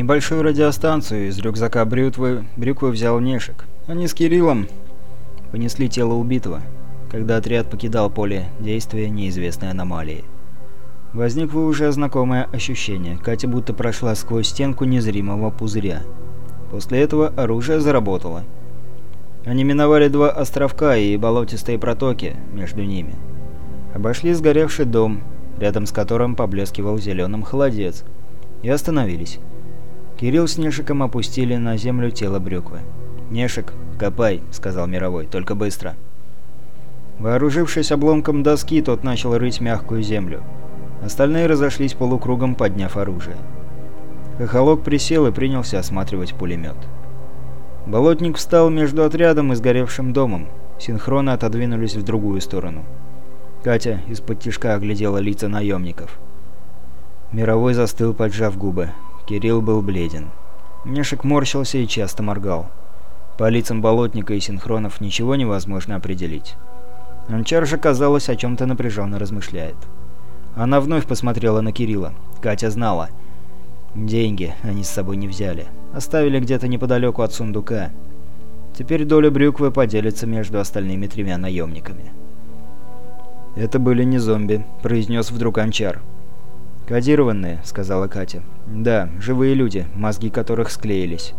Небольшую радиостанцию из рюкзака брютвы брюквы взял Нешек. Они с Кириллом понесли тело убитого, когда отряд покидал поле действия неизвестной аномалии. Возникло уже знакомое ощущение. Катя будто прошла сквозь стенку незримого пузыря. После этого оружие заработало. Они миновали два островка и болотистые протоки между ними. Обошли сгоревший дом, рядом с которым поблескивал зеленым холодец, и остановились. Кирилл с Нешиком опустили на землю тело Брюквы. «Нешик, копай», — сказал Мировой, — «только быстро». Вооружившись обломком доски, тот начал рыть мягкую землю. Остальные разошлись полукругом, подняв оружие. Хохолок присел и принялся осматривать пулемет. Болотник встал между отрядом и сгоревшим домом. Синхронно отодвинулись в другую сторону. Катя из-под тишка оглядела лица наемников. Мировой застыл, поджав губы. Кирилл был бледен. Нешек морщился и часто моргал. По лицам болотника и синхронов ничего невозможно определить. Анчар же, казалось, о чем-то напряженно размышляет. Она вновь посмотрела на Кирилла. Катя знала. Деньги они с собой не взяли. Оставили где-то неподалеку от сундука. Теперь доля брюквы поделится между остальными тремя наемниками. «Это были не зомби», — произнес вдруг Анчар. «Кодированные», — сказала Катя. «Да, живые люди, мозги которых склеились».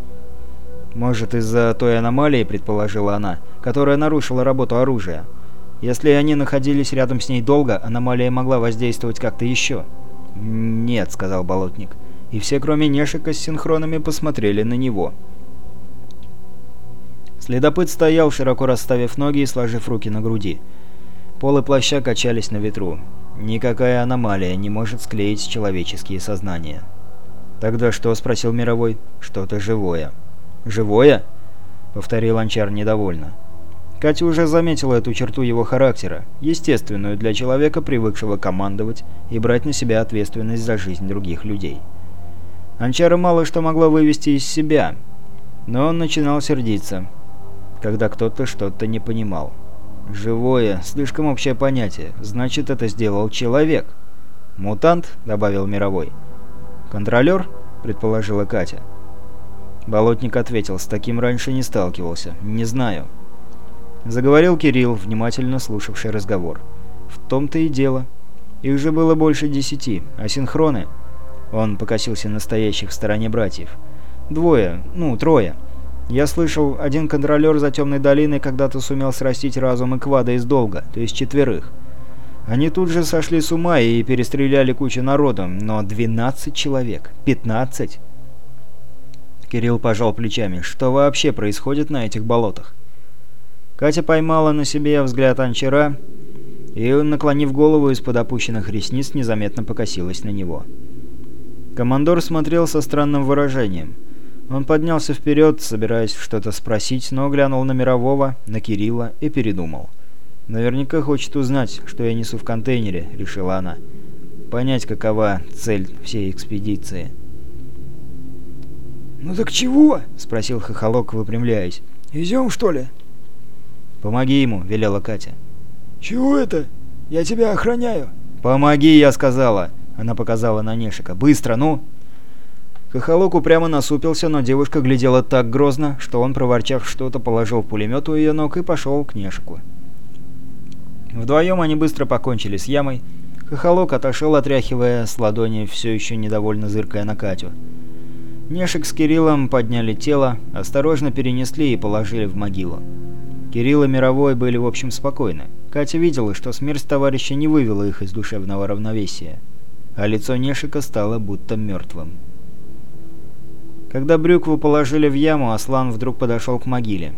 «Может, из-за той аномалии», — предположила она, — «которая нарушила работу оружия. Если они находились рядом с ней долго, аномалия могла воздействовать как-то еще». «Нет», — сказал Болотник. И все, кроме Нешика, с синхронами посмотрели на него. Следопыт стоял, широко расставив ноги и сложив руки на груди. Полы плаща качались на ветру. Никакая аномалия не может склеить человеческие сознания. «Тогда что?» — спросил Мировой. «Что-то живое». «Живое?» — повторил Анчар недовольно. Катя уже заметила эту черту его характера, естественную для человека, привыкшего командовать и брать на себя ответственность за жизнь других людей. Анчара мало что могло вывести из себя, но он начинал сердиться, когда кто-то что-то не понимал. «Живое. Слишком общее понятие. Значит, это сделал человек». «Мутант?» — добавил Мировой. «Контролер?» — предположила Катя. Болотник ответил, с таким раньше не сталкивался. «Не знаю». Заговорил Кирилл, внимательно слушавший разговор. «В том-то и дело. Их же было больше десяти, а синхроны...» Он покосился настоящих в стороне братьев. «Двое, ну, трое. Я слышал, один контролер за Темной долиной когда-то сумел срастить разум Эквада из долга, то есть четверых. Они тут же сошли с ума и перестреляли кучу народу, но 12 человек, 15. Кирилл пожал плечами. Что вообще происходит на этих болотах? Катя поймала на себе взгляд Анчара и, наклонив голову из-под опущенных ресниц, незаметно покосилась на него. Командор смотрел со странным выражением – он поднялся вперед, собираясь что-то спросить, но глянул на Мирового, на Кирилла и передумал. «Наверняка хочет узнать, что я несу в контейнере», — решила она. «Понять, какова цель всей экспедиции». «Ну так чего?» — спросил Хохолок, выпрямляясь. «Идем, что ли?» «Помоги ему», — велела Катя. «Чего это? Я тебя охраняю». «Помоги», — я сказала. Она показала на Нешика. «Быстро, ну!» Хохолок упрямо насупился, но девушка глядела так грозно, что он, проворчав что-то, положил пулемет у ее ног и пошел к Нешику. Вдвоем они быстро покончили с ямой. Хохолок отошел, отряхивая с ладони, все еще недовольно зыркая на Катю. Нешик с Кириллом подняли тело, осторожно перенесли и положили в могилу. Кирилл и Мировой были в общем спокойны. Катя видела, что смерть товарища не вывела их из душевного равновесия, а лицо Нешика стало будто мертвым. Когда брюкву положили в яму, Аслан вдруг подошел к могиле.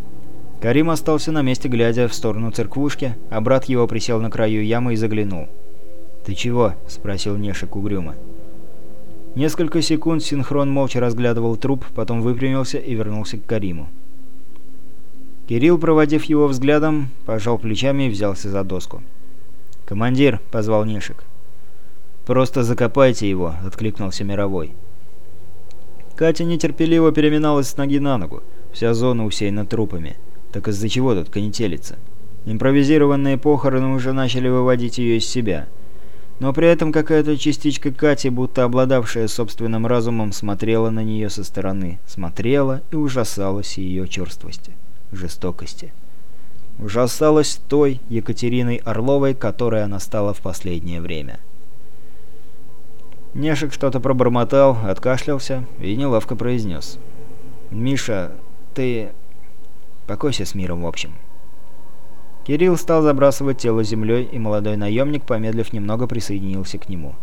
Карим остался на месте, глядя в сторону церквушки, а брат его присел на краю ямы и заглянул. «Ты чего?» — спросил Нешек угрюмо. Несколько секунд Синхрон молча разглядывал труп, потом выпрямился и вернулся к Кариму. Кирилл, проводив его взглядом, пожал плечами и взялся за доску. «Командир!» — позвал Нешек. «Просто закопайте его!» — откликнулся Мировой. Катя нетерпеливо переминалась с ноги на ногу. Вся зона усеяна трупами. Так из-за чего тут конетелится? Импровизированные похороны уже начали выводить ее из себя. но при этом какая-то частичка Кати, будто обладавшая собственным разумом, смотрела на нее со стороны, смотрела и ужасалась ее черствости, жестокости. Ужасалась той Екатериной Орловой, которой она стала в последнее время. Нешек что-то пробормотал, откашлялся и неловко произнес. «Миша, ты... покойся с миром, в общем». Кирилл стал забрасывать тело землей, и молодой наемник, помедлив немного, присоединился к нему.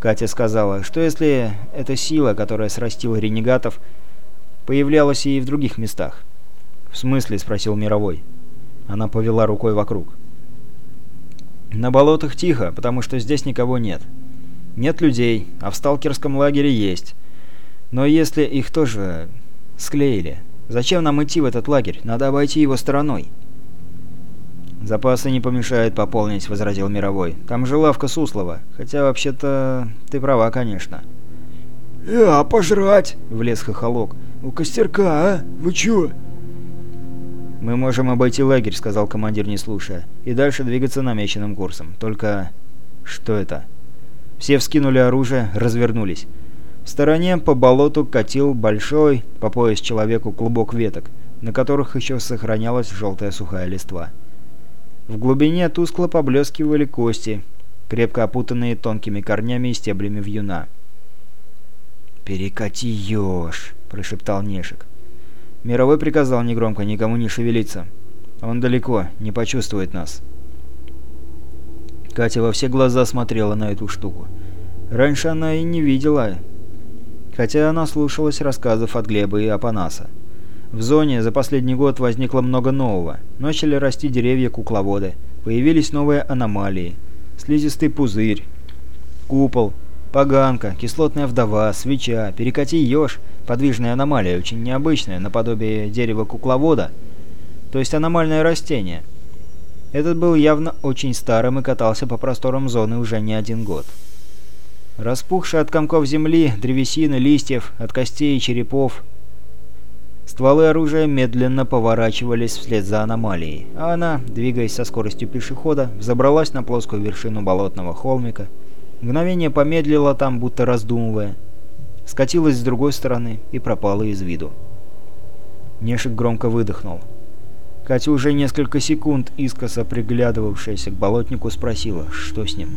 Катя сказала, что если эта сила, которая срастила ренегатов, появлялась и в других местах. «В смысле?» — спросил Мировой. Она повела рукой вокруг. «На болотах тихо, потому что здесь никого нет. Нет людей, а в сталкерском лагере есть. Но если их тоже склеили, зачем нам идти в этот лагерь? Надо обойти его стороной». «Запасы не помешает пополнить», — возразил Мировой. «Там же лавка Суслова. Хотя, вообще-то, ты права, конечно». «Э, а пожрать?» — влез хохолок. «У костерка, а? Вы чё?» «Мы можем обойти лагерь», — сказал командир, не слушая, «и дальше двигаться намеченным курсом. Только... что это?» Все вскинули оружие, развернулись. Стороне по болоту катил большой, по пояс человеку, клубок веток, на которых еще сохранялась желтая сухая листва. В глубине тускло поблескивали кости, крепко опутанные тонкими корнями и стеблями вьюна. «Перекати еж!» – прошептал Нешек. Мировой приказал негромко никому не шевелиться. Он далеко, не почувствует нас. Катя во все глаза смотрела на эту штуку. Раньше она и не видела, хотя она слушалась рассказов от Глеба и Апанаса. В зоне за последний год возникло много нового. Начали расти деревья-кукловоды, появились новые аномалии. Слизистый пузырь, купол, поганка, кислотная вдова, свеча, перекати еж, подвижная аномалия, очень необычная, наподобие дерева-кукловода, то есть аномальное растение. Этот был явно очень старым и катался по просторам зоны уже не один год. Распухший от комков земли, древесины, листьев, от костей и черепов – Стволы оружия медленно поворачивались вслед за аномалией, а она, двигаясь со скоростью пешехода, взобралась на плоскую вершину болотного холмика, мгновение помедлила там, будто раздумывая, скатилась с другой стороны и пропала из виду. Нешик громко выдохнул. Катя уже несколько секунд, искоса приглядывавшаяся к болотнику, спросила, что с ним.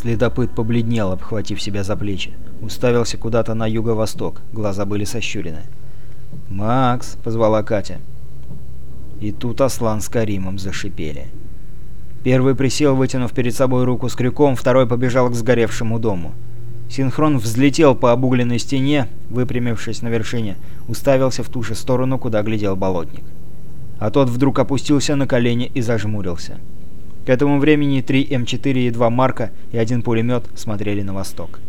Следопыт побледнел, обхватив себя за плечи. Уставился куда-то на юго-восток, глаза были сощурены. «Макс!» — позвала Катя. И тут Аслан с Каримом зашипели. Первый присел, вытянув перед собой руку с крюком, второй побежал к сгоревшему дому. Синхрон взлетел по обугленной стене, выпрямившись на вершине, уставился в ту же сторону, куда глядел болотник. А тот вдруг опустился на колени и зажмурился. К этому времени три М4 и два Марка и один пулемет смотрели на восток.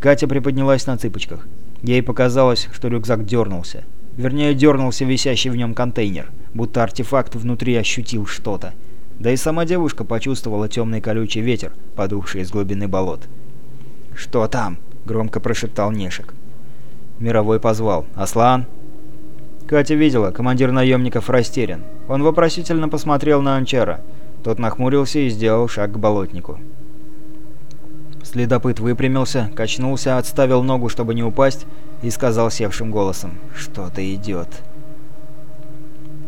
Катя приподнялась на цыпочках. Ей показалось, что рюкзак дернулся. Вернее, дернулся висящий в нем контейнер, будто артефакт внутри ощутил что-то. Да и сама девушка почувствовала темный колючий ветер, подувший из глубины болот. «Что там?» — громко прошептал Нешек. Мировой позвал. «Аслан?» Катя видела, командир наемников растерян. Он вопросительно посмотрел на Анчара. Тот нахмурился и сделал шаг к болотнику. Следопыт выпрямился, качнулся, отставил ногу, чтобы не упасть, и сказал севшим голосом «Что-то идет».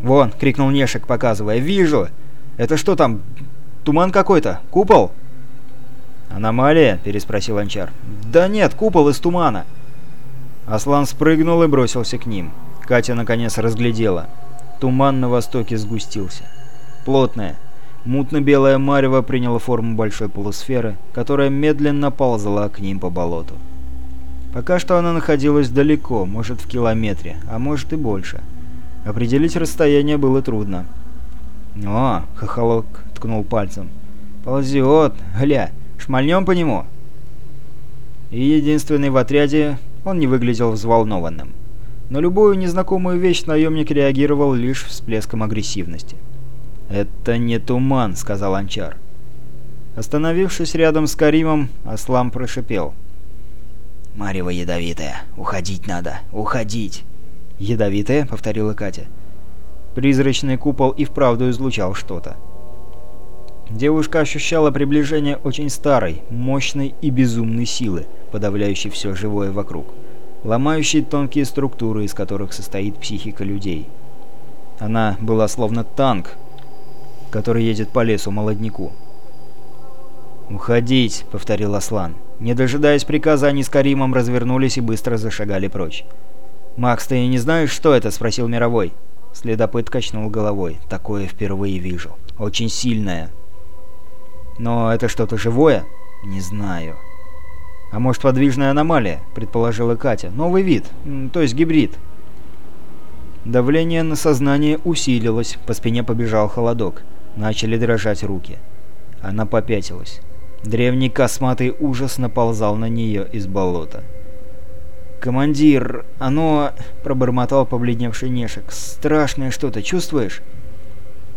«Вон!» — крикнул Нешек, показывая. «Вижу! Это что там? Туман какой-то? Купол?» «Аномалия?» — переспросил Анчар. «Да нет, купол из тумана!» Аслан спрыгнул и бросился к ним. Катя наконец разглядела. Туман на востоке сгустился. Плотная, Мутно-белая марево приняла форму большой полусферы, которая медленно ползала к ним по болоту. Пока что она находилась далеко, может в километре, а может и больше. Определить расстояние было трудно. «О!» — хохолок ткнул пальцем. «Ползет! Гля! Шмальнем по нему!» И единственный в отряде он не выглядел взволнованным. На любую незнакомую вещь наемник реагировал лишь всплеском агрессивности. «Это не туман», — сказал Анчар. Остановившись рядом с Каримом, Аслам прошипел. «Марева ядовитая. Уходить надо. Уходить!» «Ядовитая?» — повторила Катя. Призрачный купол и вправду излучал что-то. Девушка ощущала приближение очень старой, мощной и безумной силы, подавляющей все живое вокруг, ломающей тонкие структуры, из которых состоит психика людей. Она была словно танк, который едет по лесу молодняку. «Уходить!» — повторил Аслан. Не дожидаясь приказа, они с Каримом развернулись и быстро зашагали прочь. «Макс, ты не знаешь, что это?» — спросил Мировой. Следопыт качнул головой. «Такое впервые вижу. Очень сильное». «Но это что-то живое?» «Не знаю». «А может, подвижная аномалия?» — предположила Катя. «Новый вид, то есть гибрид». Давление на сознание усилилось, по спине побежал холодок. Начали дрожать руки. Она попятилась. Древний косматый ужас наползал на нее из болота. «Командир, оно...» — пробормотал побледневший Нешек. «Страшное что-то, чувствуешь?»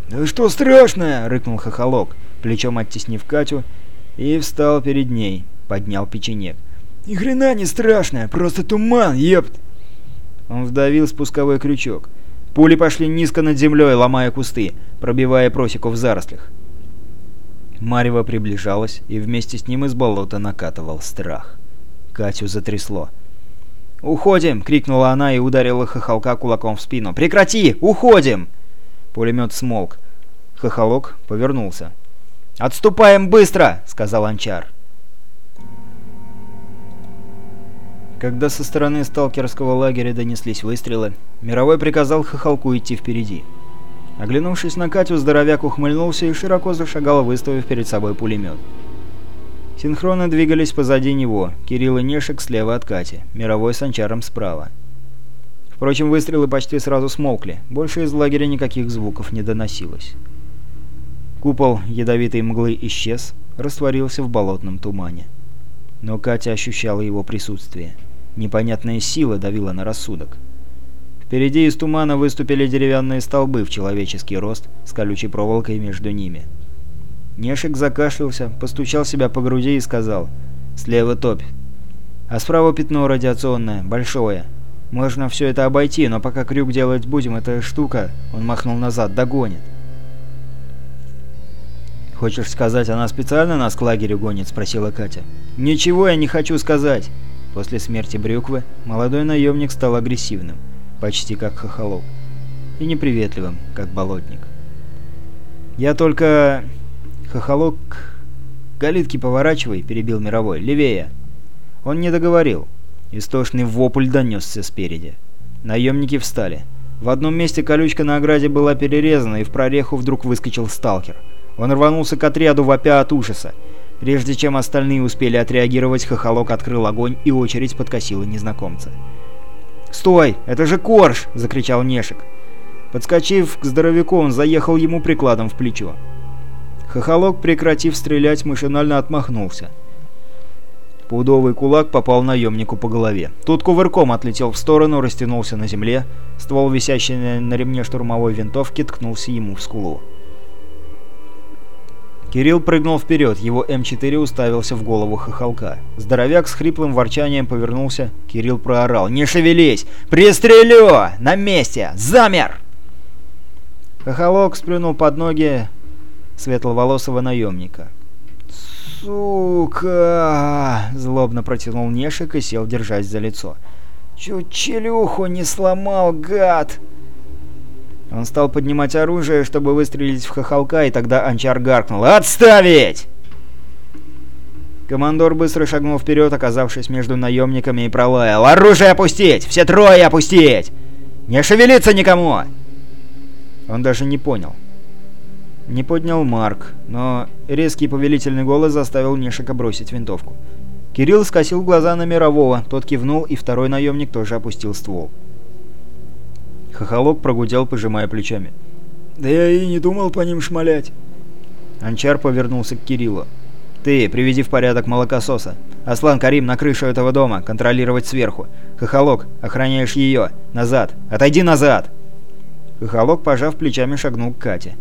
«Да что страшное?» — рыкнул Хохолок, плечом оттеснив Катю, и встал перед ней, поднял печенек. «Ни хрена не страшное, просто туман, епт!» Он вдавил спусковой крючок. Пули пошли низко над землей, ломая кусты, пробивая просеку в зарослях. Марево приближалась, и вместе с ним из болота накатывал страх. Катю затрясло. «Уходим!» — крикнула она и ударила хохолка кулаком в спину. «Прекрати! Уходим!» Пулемет смолк. Хохолок повернулся. «Отступаем быстро!» — сказал Анчар. Когда со стороны сталкерского лагеря донеслись выстрелы, Мировой приказал Хохолку идти впереди. Оглянувшись на Катю, здоровяк ухмыльнулся и широко зашагал, выставив перед собой пулемет. Синхронно двигались позади него, Кирилл и Нешек слева от Кати, Мировой с Анчаром справа. Впрочем, выстрелы почти сразу смолкли, больше из лагеря никаких звуков не доносилось. Купол ядовитой мглы исчез, растворился в болотном тумане. Но Катя ощущала его присутствие. Непонятная сила давила на рассудок. Впереди из тумана выступили деревянные столбы в человеческий рост с колючей проволокой между ними. Нешек закашлялся, постучал себя по груди и сказал «Слева топь, а справа пятно радиационное, большое. Можно все это обойти, но пока крюк делать будем, эта штука, он махнул назад, догонит». «Хочешь сказать, она специально нас к лагерю гонит?» – спросила Катя. «Ничего я не хочу сказать!» После смерти Брюквы молодой наемник стал агрессивным, почти как хохолок, и неприветливым, как болотник. «Я только...» «Хохолок...» «Калитки поворачивай», — перебил Мировой. «Левее!» Он не договорил. Истошный вопль донесся спереди. Наемники встали. В одном месте колючка на ограде была перерезана, и в прореху вдруг выскочил сталкер. Он рванулся к отряду, вопя от ужаса. Прежде чем остальные успели отреагировать, Хохолок открыл огонь, и очередь подкосила незнакомца. «Стой! Это же Корж!» — закричал Нешек. Подскочив к здоровяку, он заехал ему прикладом в плечо. Хохолок, прекратив стрелять, машинально отмахнулся. Пудовый кулак попал наемнику по голове. Тут кувырком отлетел в сторону, растянулся на земле. Ствол, висящий на ремне штурмовой винтовки, ткнулся ему в скулу. Кирилл прыгнул вперед, его М4 уставился в голову хохолка. Здоровяк с хриплым ворчанием повернулся. Кирилл проорал. «Не шевелись! Пристрелю! На месте! Замер!» Хохолок сплюнул под ноги светловолосого наемника. «Сука!» — злобно протянул Нешик и сел, держась за лицо. «Чуть челюху не сломал, гад!» Он стал поднимать оружие, чтобы выстрелить в хохолка, и тогда Анчар гаркнул «Отставить!». Командор быстро шагнул вперед, оказавшись между наемниками, и пролаял «Оружие опустить! Все трое опустить! Не шевелиться никому!» Он даже не понял. Не поднял Марк, но резкий повелительный голос заставил Нешика бросить винтовку. Кирилл скосил глаза на Мирового, тот кивнул, и второй наемник тоже опустил ствол. Хохолок прогудел, пожимая плечами. «Да я и не думал по ним шмалять». Анчар повернулся к Кириллу. «Ты, приведи в порядок молокососа. Аслан Карим на крышу этого дома, контролировать сверху. Хохолок, охраняешь ее. Назад. Отойди назад!» Хохолок, пожав плечами, шагнул к Кате.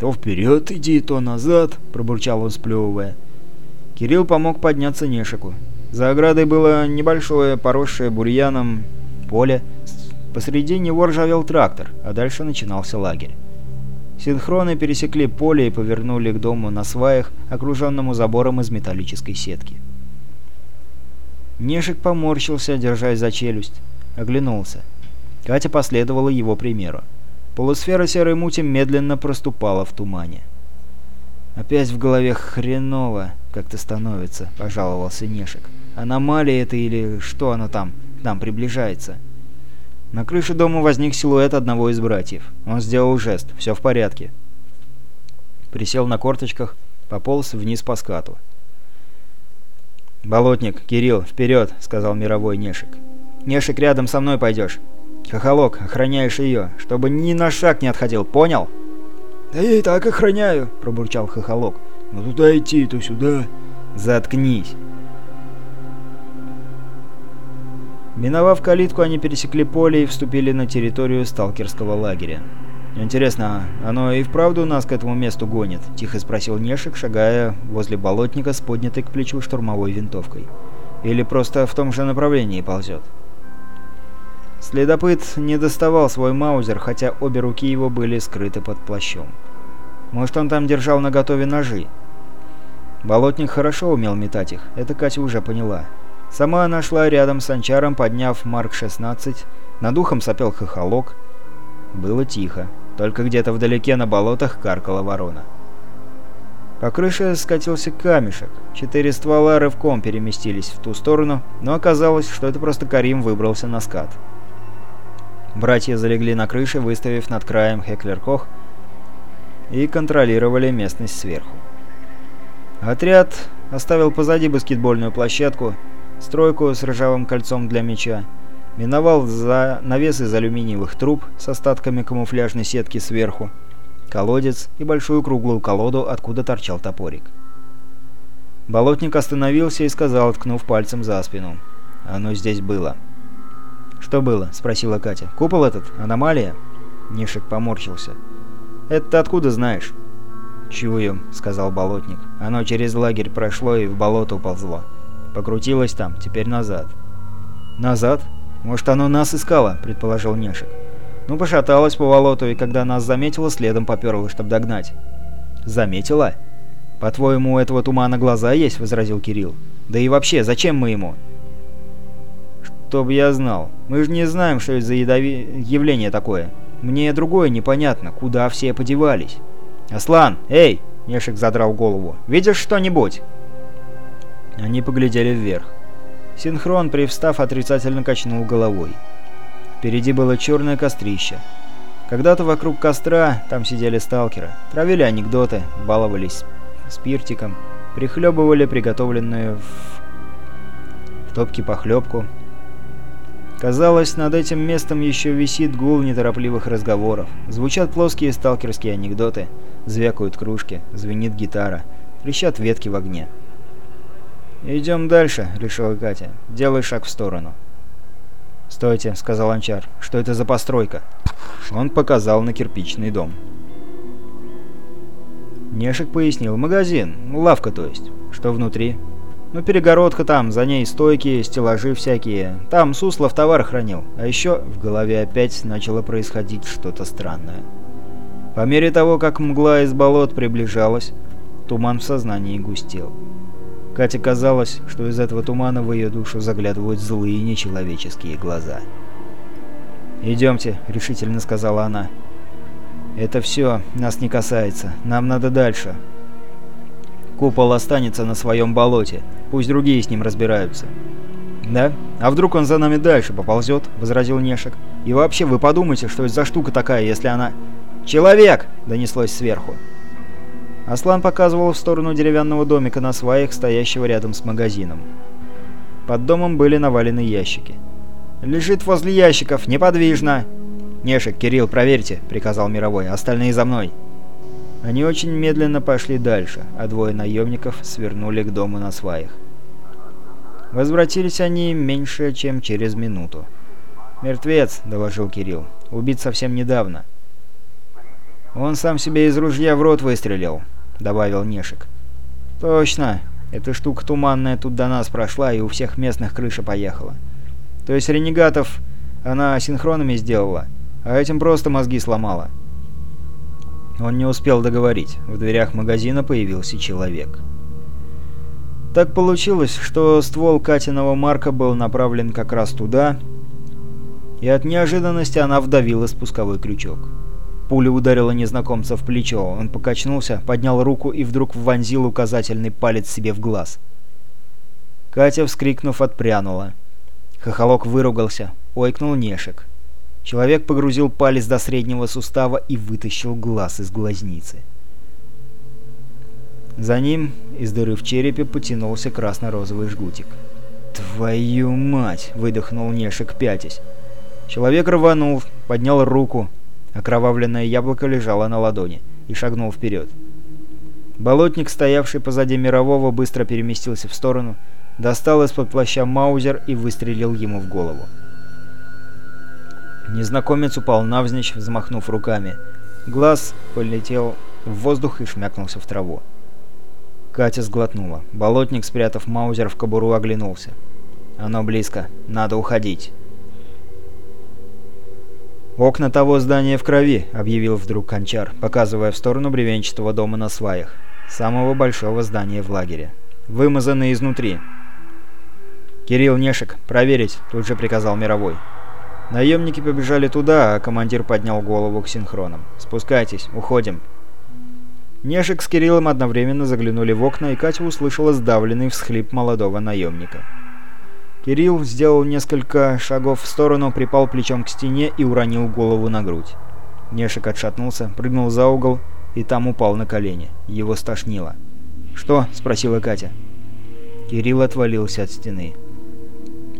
«То вперед иди, то назад», — пробурчал он, сплевывая. Кирилл помог подняться Нешику. За оградой было небольшое, поросшее бурьяном поле Посреди него ржавел трактор, а дальше начинался лагерь. Синхроны пересекли поле и повернули к дому на сваях, окруженному забором из металлической сетки. Нешик поморщился, держась за челюсть. Оглянулся. Катя последовала его примеру. Полусфера серой мути медленно проступала в тумане. «Опять в голове хреново как-то становится», — пожаловался Нешек. «Аномалия это или что оно там к нам приближается?» На крыше дома возник силуэт одного из братьев. Он сделал жест. «Все в порядке». Присел на корточках, пополз вниз по скату. «Болотник, Кирилл, вперед!» — сказал мировой Нешек. «Нешек, рядом со мной пойдешь. Хохолок, охраняешь ее, чтобы ни на шаг не отходил, понял?» «Да я и так охраняю», — пробурчал Хохолок. «Но туда идти, то сюда». «Заткнись!» Миновав калитку, они пересекли поле и вступили на территорию сталкерского лагеря. «Интересно, оно и вправду нас к этому месту гонит?» – тихо спросил Нешек, шагая возле болотника с поднятой к плечу штурмовой винтовкой. «Или просто в том же направлении ползет?» Следопыт не доставал свой маузер, хотя обе руки его были скрыты под плащом. Может, он там держал наготове ножи? Болотник хорошо умел метать их, это Катя уже поняла. Сама она шла рядом с анчаром, подняв Марк-16, над ухом сопел хохолок. Было тихо. Только где-то вдалеке на болотах каркала ворона. По крыше скатился камешек. Четыре ствола рывком переместились в ту сторону, но оказалось, что это просто Карим выбрался на скат. Братья залегли на крыше, выставив над краем Хеклер-Кох и контролировали местность сверху. Отряд оставил позади баскетбольную площадку, стройку с ржавым кольцом для мяча, Миновал за навес из алюминиевых труб с остатками камуфляжной сетки сверху, колодец и большую круглую колоду, откуда торчал топорик. Болотник остановился и сказал, ткнув пальцем за спину. «Оно здесь было». «Что было?» — спросила Катя. «Купол этот? Аномалия?» Нишек поморщился. «Это ты откуда знаешь?» «Чую», — сказал болотник. «Оно через лагерь прошло и в болото уползло. Покрутилось там, теперь назад». «Назад?» «Может, оно нас искало», — предположил Нешек. «Ну, пошаталась по болоту, и когда нас заметила, следом поперла, чтобы догнать». «Заметила?» «По-твоему, у этого тумана глаза есть?» — возразил Кирилл. «Да и вообще, зачем мы ему?» «Чтоб я знал. Мы же не знаем, что это за ядови... явление такое. Мне другое непонятно, куда все подевались». «Аслан, эй!» — Нешек задрал голову. «Видишь что-нибудь?» Они поглядели вверх. Синхрон, привстав, отрицательно качнул головой. Впереди было черное кострище. Когда-то вокруг костра там сидели сталкеры, травили анекдоты, баловались спиртиком, прихлебывали приготовленную в, в топке похлебку. Казалось, над этим местом еще висит гул неторопливых разговоров. Звучат плоские сталкерские анекдоты, звякают кружки, звенит гитара, трещат ветки в огне. «Идем дальше», — решила Катя. «Делай шаг в сторону». «Стойте», — сказал Анчар. «Что это за постройка?» Он показал на кирпичный дом. Нешек пояснил. «Магазин. Лавка, то есть. Что внутри?» «Ну, перегородка там, за ней стойки, стеллажи всякие. Там Суслов товар хранил. А еще в голове опять начало происходить что-то странное. По мере того, как мгла из болот приближалась, туман в сознании густел. Кате казалось, что из этого тумана в ее душу заглядывают злые нечеловеческие глаза. «Идемте», — решительно сказала она. «Это все нас не касается. Нам надо дальше. Купол останется на своем болоте. Пусть другие с ним разбираются». «Да? А вдруг он за нами дальше поползет?» — возразил Нешек. «И вообще, вы подумайте, что это за штука такая, если она...» «Человек!» — донеслось сверху. Аслан показывал в сторону деревянного домика на сваях, стоящего рядом с магазином. Под домом были навалены ящики. «Лежит возле ящиков, неподвижно!» «Нешек, Кирилл, проверьте», — приказал Мировой. «Остальные за мной». Они очень медленно пошли дальше, а двое наемников свернули к дому на сваях. Возвратились они меньше, чем через минуту. «Мертвец», — доложил Кирилл. «Убит совсем недавно». «Он сам себе из ружья в рот выстрелил», — добавил Нешек. «Точно. Эта штука туманная тут до нас прошла, и у всех местных крыша поехала. То есть ренегатов она синхронами сделала, а этим просто мозги сломала». Он не успел договорить. В дверях магазина появился человек. Так получилось, что ствол Катиного Марка был направлен как раз туда, и от неожиданности она вдавила спусковой крючок. Пуля ударила незнакомца в плечо. Он покачнулся, поднял руку и вдруг вонзил указательный палец себе в глаз. Катя, вскрикнув, отпрянула. Хохолок выругался, ойкнул Нешек. Человек погрузил палец до среднего сустава и вытащил глаз из глазницы. За ним из дыры в черепе потянулся красно-розовый жгутик. «Твою мать!» — выдохнул Нешек, пятясь. Человек рванул, поднял руку, Окровавленное яблоко лежало на ладони и шагнул вперед. Болотник, стоявший позади Мирового, быстро переместился в сторону, достал из-под плаща Маузер и выстрелил ему в голову. Незнакомец упал навзничь, взмахнув руками. Глаз полетел в воздух и шмякнулся в траву. Катя сглотнула. Болотник, спрятав Маузер в кобуру, оглянулся. «Оно близко. Надо уходить». «Окна того здания в крови», — объявил вдруг Кончар, показывая в сторону бревенчатого дома на сваях, самого большого здания в лагере. «Вымазаны изнутри». «Кирилл Нешек, проверить», — тут же приказал Мировой. Наемники побежали туда, а командир поднял голову к синхронам. «Спускайтесь, уходим». Нешек с Кириллом одновременно заглянули в окна, и Катя услышала сдавленный всхлип молодого наемника. Кирилл сделал несколько шагов в сторону, припал плечом к стене и уронил голову на грудь. Нешек отшатнулся, прыгнул за угол и там упал на колени. Его стошнило. «Что?» — спросила Катя. Кирилл отвалился от стены.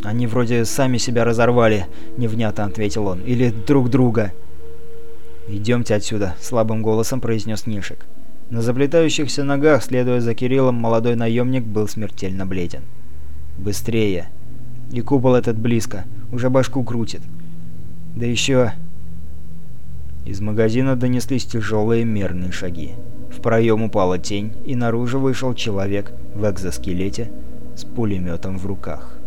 «Они вроде сами себя разорвали», — невнятно ответил он. «Или друг друга». «Идемте отсюда», — слабым голосом произнес Нишек. На заплетающихся ногах, следуя за Кириллом, молодой наемник был смертельно бледен. «Быстрее!» И купол этот близко. Уже башку крутит. Да еще... Из магазина донеслись тяжелые мерные шаги. В проем упала тень, и наружу вышел человек в экзоскелете с пулеметом в руках.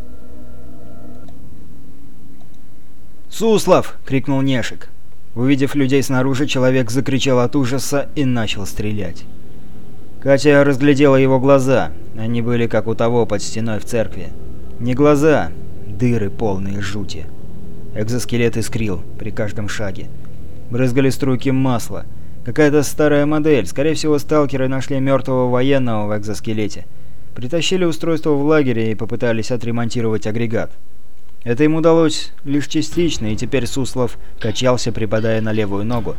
«Суслов!» — крикнул Нешик. Увидев людей снаружи, человек закричал от ужаса и начал стрелять. Катя разглядела его глаза. Они были как у того под стеной в церкви. Не глаза, дыры полные жути. Экзоскелет искрил при каждом шаге. Брызгали струйки масла. Какая-то старая модель. Скорее всего, сталкеры нашли мертвого военного в экзоскелете. Притащили устройство в лагере и попытались отремонтировать агрегат. Это им удалось лишь частично, и теперь Суслов качался, припадая на левую ногу.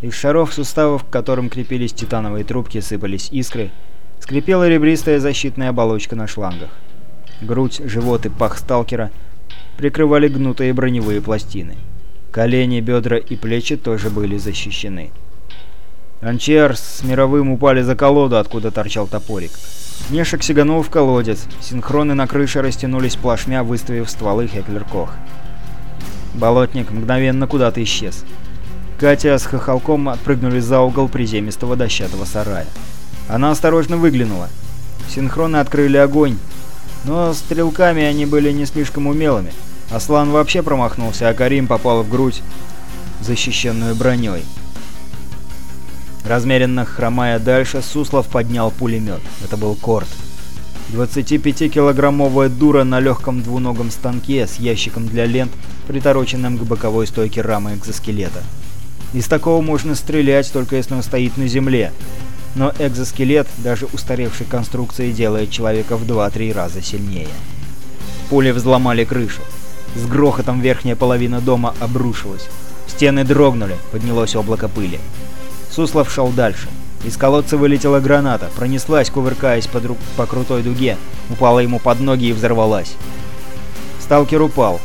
Из шаров суставов, к которым крепились титановые трубки, сыпались искры. Скрипела ребристая защитная оболочка на шлангах. Грудь, живот и пах сталкера прикрывали гнутые броневые пластины. Колени, бедра и плечи тоже были защищены. Анчер с мировым упали за колоду, откуда торчал топорик. Нешек сиганул в колодец. Синхроны на крыше растянулись плашмя, выставив стволы Хеклер-Кох. Болотник мгновенно куда-то исчез. Катя с хохолком отпрыгнули за угол приземистого дощатого сарая. Она осторожно выглянула. Синхроны открыли огонь, но стрелками они были не слишком умелыми. Аслан вообще промахнулся, а Карим попал в грудь, защищенную броней. Размеренно хромая дальше, Суслов поднял пулемет. Это был Корт. 25-килограммовая дура на легком двуногом станке с ящиком для лент, притороченным к боковой стойке рамы экзоскелета. Из такого можно стрелять, только если он стоит на земле, но экзоскелет даже устаревшей конструкции делает человека в 2-3 раза сильнее. Пули взломали крышу. С грохотом верхняя половина дома обрушилась. Стены дрогнули, поднялось облако пыли. Суслов шел дальше. Из колодца вылетела граната, пронеслась, кувыркаясь по, друг... по крутой дуге, упала ему под ноги и взорвалась. Сталкер упал.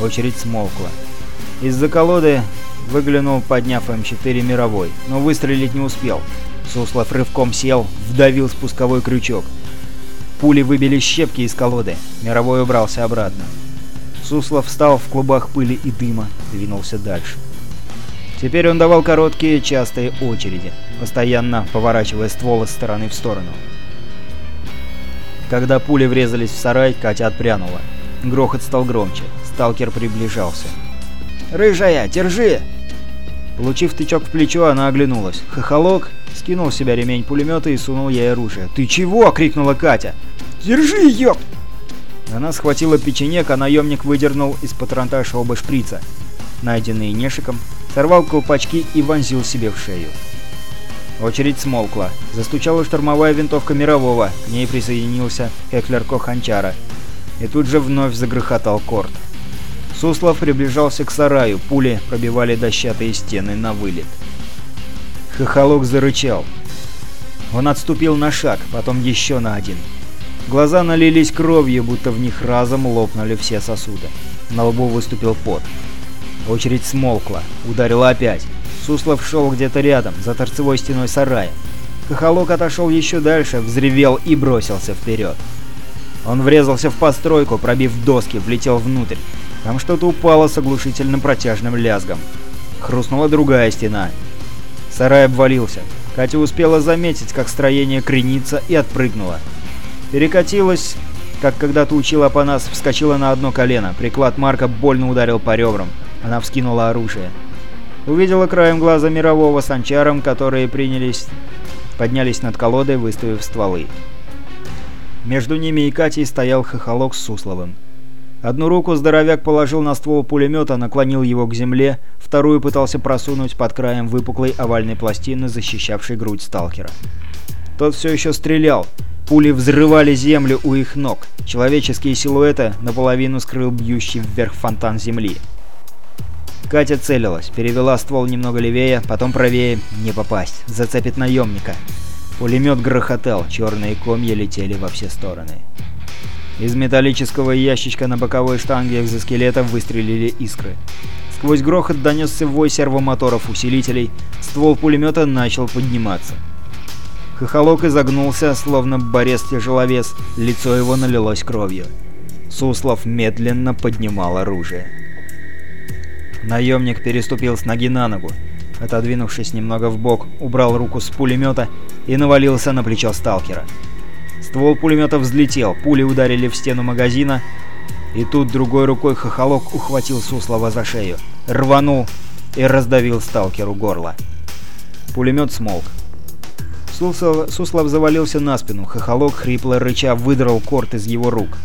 Очередь смолкла. Из-за колоды выглянул, подняв М4 мировой, но выстрелить не успел. Суслов рывком сел, вдавил спусковой крючок. Пули выбили щепки из колоды. Мировой убрался обратно. Суслов встал в клубах пыли и дыма, двинулся дальше. Теперь он давал короткие, частые очереди, постоянно поворачивая ствол из стороны в сторону. Когда пули врезались в сарай, Катя отпрянула. Грохот стал громче. Сталкер приближался. «Рыжая, держи!» Получив тычок в плечо, она оглянулась. Хохолок скинул с себя ремень пулемета и сунул ей оружие. «Ты чего?» — крикнула Катя. «Держи, ёп!» Она схватила печенек, а наемник выдернул из патронташа оба шприца, найденные Нешиком, сорвал колпачки и вонзил себе в шею. Очередь смолкла. Застучала штурмовая винтовка Мирового, к ней присоединился Хеклер Коханчара. И тут же вновь загрохотал корт. Суслов приближался к сараю, пули пробивали дощатые стены на вылет. Хохолок зарычал. Он отступил на шаг, потом еще на один. Глаза налились кровью, будто в них разом лопнули все сосуды. На лбу выступил пот. Очередь смолкла, ударила опять. Суслов шел где-то рядом, за торцевой стеной сарая. Хохолок отошел еще дальше, взревел и бросился вперед. Он врезался в постройку, пробив доски, влетел внутрь. Там что-то упало с оглушительным протяжным лязгом. Хрустнула другая стена. Сарай обвалился. Катя успела заметить, как строение кренится, и отпрыгнула. Перекатилась, как когда-то учила Апанас, вскочила на одно колено. Приклад Марка больно ударил по ребрам. Она вскинула оружие. Увидела краем глаза мирового с анчаром, которые принялись... поднялись над колодой, выставив стволы. Между ними и Катей стоял хохолок с Сусловым. Одну руку здоровяк положил на ствол пулемета, наклонил его к земле, вторую пытался просунуть под краем выпуклой овальной пластины, защищавшей грудь сталкера. Тот все еще стрелял. Пули взрывали землю у их ног. Человеческие силуэты наполовину скрыл бьющий вверх фонтан земли. Катя целилась, перевела ствол немного левее, потом правее, не попасть, зацепит наемника. Пулемет грохотал, черные комья летели во все стороны. Из металлического ящичка на боковой штанге экзоскелета выстрелили искры. Сквозь грохот донесся вой сервомоторов усилителей, ствол пулемета начал подниматься. Хохолок изогнулся, словно борец-тяжеловес, лицо его налилось кровью. Суслов медленно поднимал оружие. Наемник переступил с ноги на ногу. Отодвинувшись немного в бок, убрал руку с пулемета и навалился на плечо сталкера. Ствол пулемета взлетел, пули ударили в стену магазина, и тут другой рукой хохолок ухватил Суслова за шею, рванул и раздавил сталкеру горло. Пулемет смолк. Суслов, Суслов завалился на спину, хохолок, хрипло рыча, выдрал корт из его рук.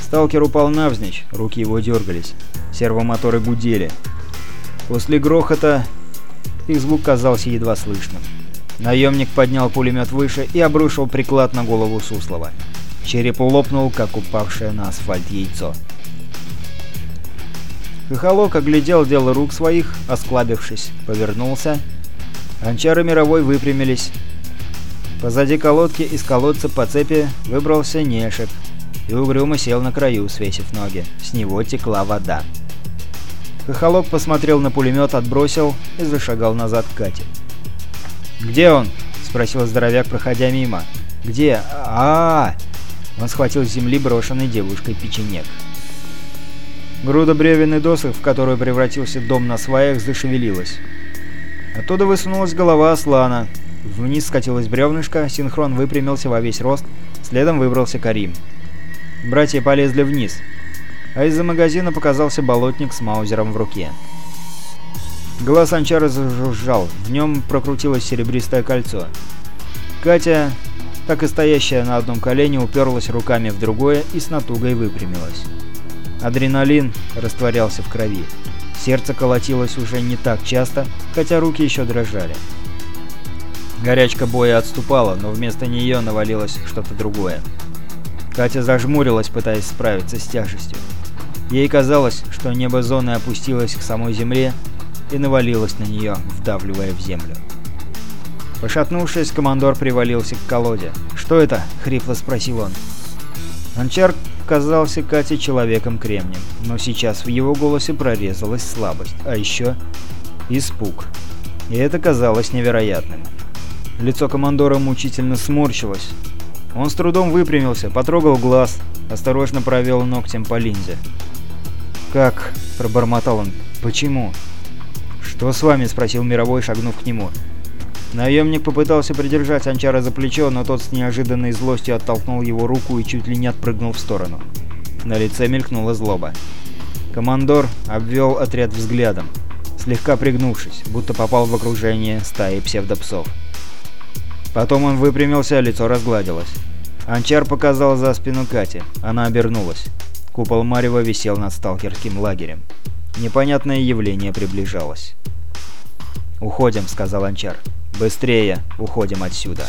Сталкер упал навзничь, руки его дергались, сервомоторы гудели. После грохота их звук казался едва слышным. Наемник поднял пулемет выше и обрушил приклад на голову Суслова. Череп лопнул, как упавшее на асфальт яйцо. Хохолок оглядел дело рук своих, осклабившись, повернулся. Анчары мировой выпрямились. Позади колодки из колодца по цепи выбрался Нешек и угрюмо сел на краю, свесив ноги. С него текла вода. Хохолок посмотрел на пулемет, отбросил и зашагал назад к Кате. «Где он?» — спросил здоровяк, проходя мимо. «Где? а, -а, -а Он схватил с земли брошенной девушкой печенек. Груда бревен и досок, в которую превратился дом на сваях, зашевелилась. Оттуда высунулась голова Аслана. Вниз скатилась бревнышко, синхрон выпрямился во весь рост, следом выбрался Карим. Братья полезли вниз, а из-за магазина показался болотник с маузером в руке. Глаз Анчара зажужжал, в нем прокрутилось серебристое кольцо. Катя, так и стоящая на одном колене, уперлась руками в другое и с натугой выпрямилась. Адреналин растворялся в крови. Сердце колотилось уже не так часто, хотя руки еще дрожали. Горячка боя отступала, но вместо нее навалилось что-то другое. Катя зажмурилась, пытаясь справиться с тяжестью. Ей казалось, что небо зоны опустилось к самой земле и навалилось на нее, вдавливая в землю. Пошатнувшись, командор привалился к колоде. «Что это?» — хрипло спросил он. Анчар казался Кате человеком кремнем, но сейчас в его голосе прорезалась слабость, а еще испуг. И это казалось невероятным. Лицо командора мучительно сморщилось. Он с трудом выпрямился, потрогал глаз, осторожно провел ногтем по линзе. «Как?» – пробормотал он. «Почему?» «Что с вами?» – спросил Мировой, шагнув к нему. Наемник попытался придержать Анчара за плечо, но тот с неожиданной злостью оттолкнул его руку и чуть ли не отпрыгнул в сторону. На лице мелькнула злоба. Командор обвел отряд взглядом, слегка пригнувшись, будто попал в окружение стаи псевдопсов. Потом он выпрямился, лицо разгладилось. Анчар показал за спину Кати. Она обернулась. Купол Марева висел над сталкерским лагерем. Непонятное явление приближалось. «Уходим», — сказал Анчар. «Быстрее, уходим отсюда».